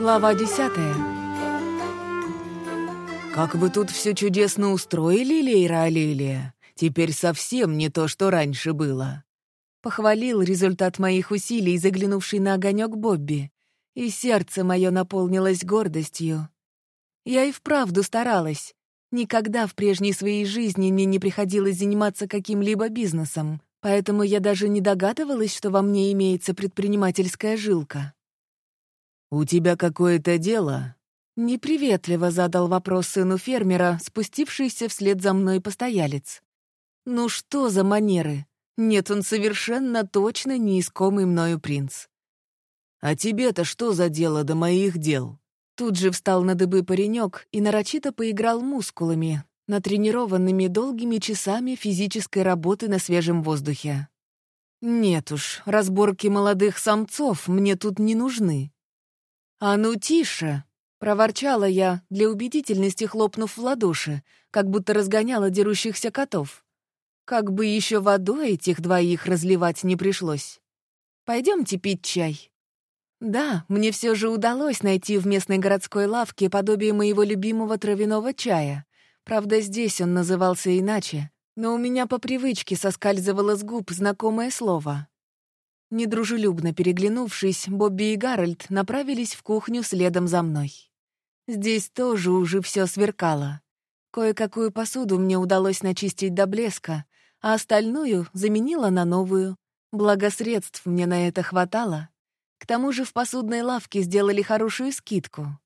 Глава десятая. «Как вы тут все чудесно устроили, Лейра Алилия. Теперь совсем не то, что раньше было». Похвалил результат моих усилий, заглянувший на огонек Бобби. И сердце мое наполнилось гордостью. Я и вправду старалась. Никогда в прежней своей жизни мне не приходилось заниматься каким-либо бизнесом, поэтому я даже не догадывалась, что во мне имеется предпринимательская жилка. «У тебя какое-то дело?» Неприветливо задал вопрос сыну фермера, спустившийся вслед за мной постоялец. «Ну что за манеры? Нет, он совершенно точно не искомый мною принц». «А тебе-то что за дело до моих дел?» Тут же встал на дыбы паренек и нарочито поиграл мускулами, натренированными долгими часами физической работы на свежем воздухе. «Нет уж, разборки молодых самцов мне тут не нужны». «А ну тише!» — проворчала я, для убедительности хлопнув в ладоши, как будто разгоняла дерущихся котов. Как бы еще водой этих двоих разливать не пришлось. Пойдемте пить чай. Да, мне все же удалось найти в местной городской лавке подобие моего любимого травяного чая. Правда, здесь он назывался иначе, но у меня по привычке соскальзывало с губ знакомое слово. Недружелюбно переглянувшись, Бобби и Гарольд направились в кухню следом за мной. Здесь тоже уже все сверкало. Кое-какую посуду мне удалось начистить до блеска, а остальную заменила на новую. Благо средств мне на это хватало. К тому же в посудной лавке сделали хорошую скидку.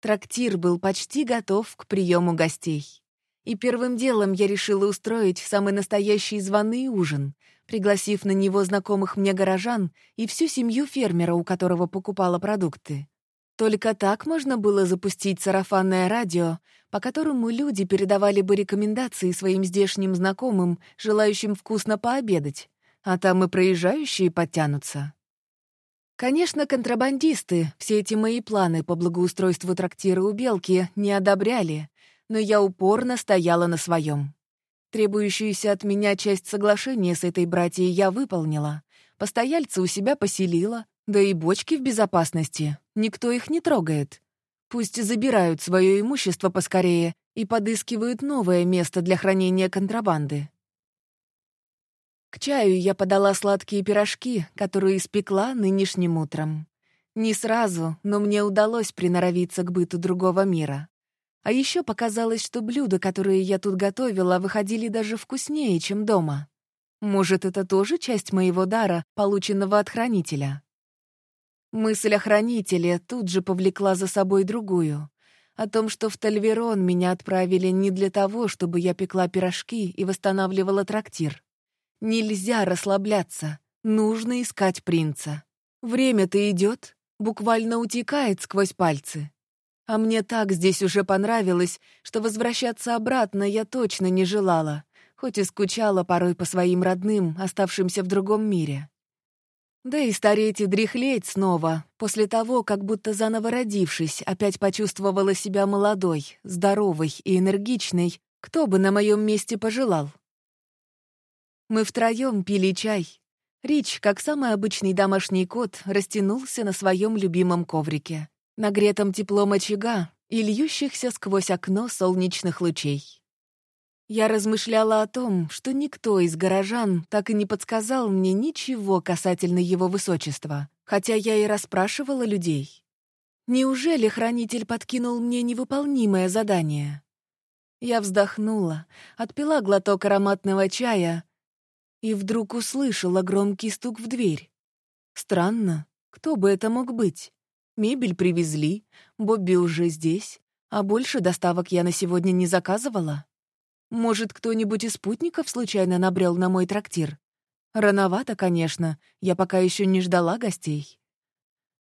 Трактир был почти готов к приему гостей. И первым делом я решила устроить самый настоящий званый ужин, пригласив на него знакомых мне горожан и всю семью фермера, у которого покупала продукты. Только так можно было запустить сарафанное радио, по которому люди передавали бы рекомендации своим здешним знакомым, желающим вкусно пообедать, а там и проезжающие подтянутся. Конечно, контрабандисты все эти мои планы по благоустройству трактира у Белки не одобряли, но я упорно стояла на своем. Требующуюся от меня часть соглашения с этой братьей я выполнила. Постояльца у себя поселила, да и бочки в безопасности. Никто их не трогает. Пусть забирают свое имущество поскорее и подыскивают новое место для хранения контрабанды. К чаю я подала сладкие пирожки, которые испекла нынешним утром. Не сразу, но мне удалось приноровиться к быту другого мира. А еще показалось, что блюда, которые я тут готовила, выходили даже вкуснее, чем дома. Может, это тоже часть моего дара, полученного от хранителя? Мысль о хранителе тут же повлекла за собой другую. О том, что в Тальверон меня отправили не для того, чтобы я пекла пирожки и восстанавливала трактир. Нельзя расслабляться, нужно искать принца. Время-то идет, буквально утекает сквозь пальцы. А мне так здесь уже понравилось, что возвращаться обратно я точно не желала, хоть и скучала порой по своим родным, оставшимся в другом мире. Да и стареть и дряхлеть снова, после того, как будто заново родившись, опять почувствовала себя молодой, здоровой и энергичной, кто бы на моем месте пожелал. Мы втроем пили чай. Рич, как самый обычный домашний кот, растянулся на своем любимом коврике, нагретом теплом очага и льющихся сквозь окно солнечных лучей. Я размышляла о том, что никто из горожан так и не подсказал мне ничего касательно его высочества, хотя я и расспрашивала людей. Неужели хранитель подкинул мне невыполнимое задание? Я вздохнула, отпила глоток ароматного чая и вдруг услышала громкий стук в дверь. Странно, кто бы это мог быть? Мебель привезли, Бобби уже здесь, а больше доставок я на сегодня не заказывала. Может, кто-нибудь из спутников случайно набрел на мой трактир? Рановато, конечно, я пока еще не ждала гостей.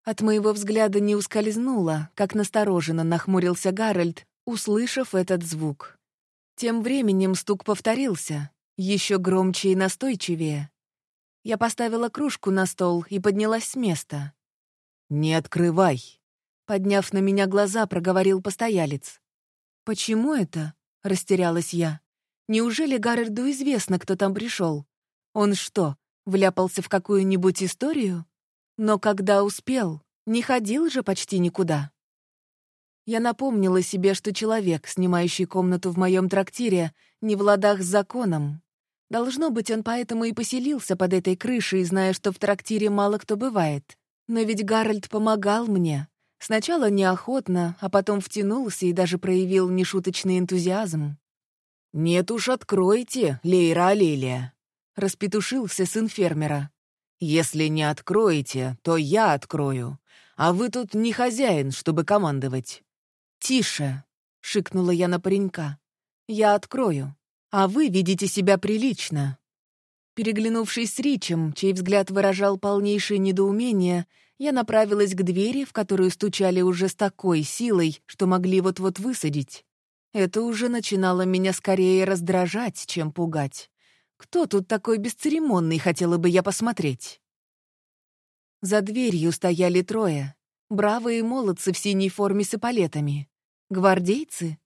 От моего взгляда не ускользнуло, как настороженно нахмурился Гарольд, услышав этот звук. Тем временем стук повторился, еще громче и настойчивее. Я поставила кружку на стол и поднялась с места. «Не открывай!» Подняв на меня глаза, проговорил постоялец. «Почему это?» — растерялась я. «Неужели Гаррарду известно, кто там пришел? Он что, вляпался в какую-нибудь историю? Но когда успел, Не ходил же почти никуда. Я напомнила себе, что человек, снимающий комнату в моем трактире, не в ладах с законом. Должно быть, он поэтому и поселился под этой крышей, зная, что в трактире мало кто бывает. Но ведь Гарольд помогал мне. Сначала неохотно, а потом втянулся и даже проявил нешуточный энтузиазм. «Нет уж, откройте, Лейра Алелия», — распетушился сын фермера. «Если не откроете, то я открою, а вы тут не хозяин, чтобы командовать». «Тише!» — шикнула я на паренька. «Я открою, а вы ведите себя прилично». Переглянувшись с Ричем, чей взгляд выражал полнейшее недоумение, я направилась к двери, в которую стучали уже с такой силой, что могли вот-вот высадить. Это уже начинало меня скорее раздражать, чем пугать. Кто тут такой бесцеремонный, хотела бы я посмотреть? За дверью стояли трое. Бравые молодцы в синей форме с эполетами. Гвардейцы?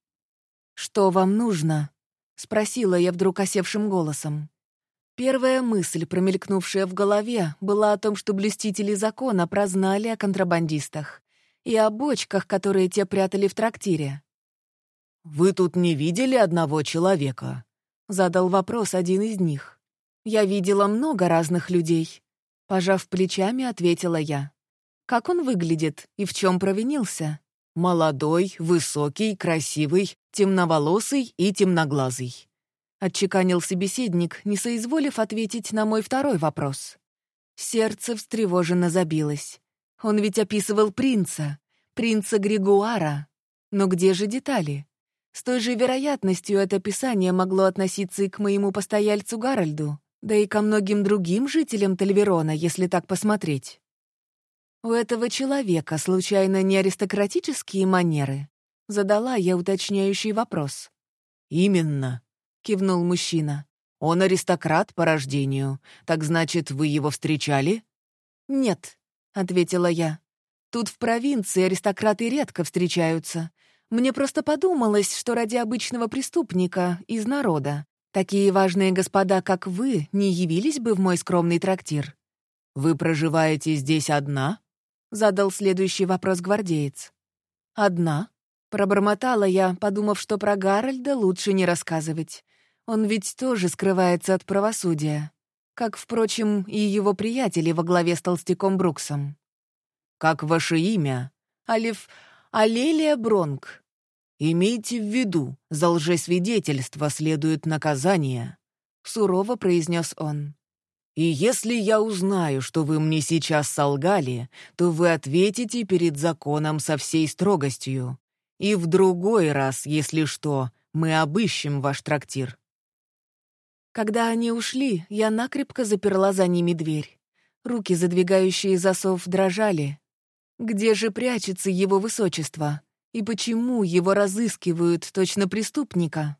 «Что вам нужно?» — спросила я вдруг осевшим голосом. Первая мысль, промелькнувшая в голове, была о том, что блюстители закона прознали о контрабандистах и о бочках, которые те прятали в трактире. «Вы тут не видели одного человека?» — задал вопрос один из них. «Я видела много разных людей», — пожав плечами, ответила я. «Как он выглядит и в чем провинился?» «Молодой, высокий, красивый, темноволосый и темноглазый», — отчеканил собеседник, не соизволив ответить на мой второй вопрос. Сердце встревоженно забилось. Он ведь описывал принца, принца Григуара. Но где же детали? С той же вероятностью это описание могло относиться и к моему постояльцу Гарольду, да и ко многим другим жителям Тальверона, если так посмотреть. У этого человека, случайно, не аристократические манеры? Задала я уточняющий вопрос. «Именно», — кивнул мужчина. «Он аристократ по рождению. Так значит, вы его встречали?» «Нет», — ответила я. «Тут в провинции аристократы редко встречаются. Мне просто подумалось, что ради обычного преступника из народа такие важные господа, как вы, не явились бы в мой скромный трактир». «Вы проживаете здесь одна?» — задал следующий вопрос гвардеец. «Одна?» — пробормотала я, подумав, что про Гарольда лучше не рассказывать. Он ведь тоже скрывается от правосудия. Как, впрочем, и его приятели во главе с толстяком Бруксом. «Как ваше имя?» «Алиф... Алелия Бронк», «Имейте в виду, за лжесвидетельство следует наказание», — сурово произнес он. «И если я узнаю, что вы мне сейчас солгали, то вы ответите перед законом со всей строгостью. И в другой раз, если что, мы обыщем ваш трактир». Когда они ушли, я накрепко заперла за ними дверь. Руки, задвигающие засов, дрожали. Где же прячется его высочество? И почему его разыскивают точно преступника?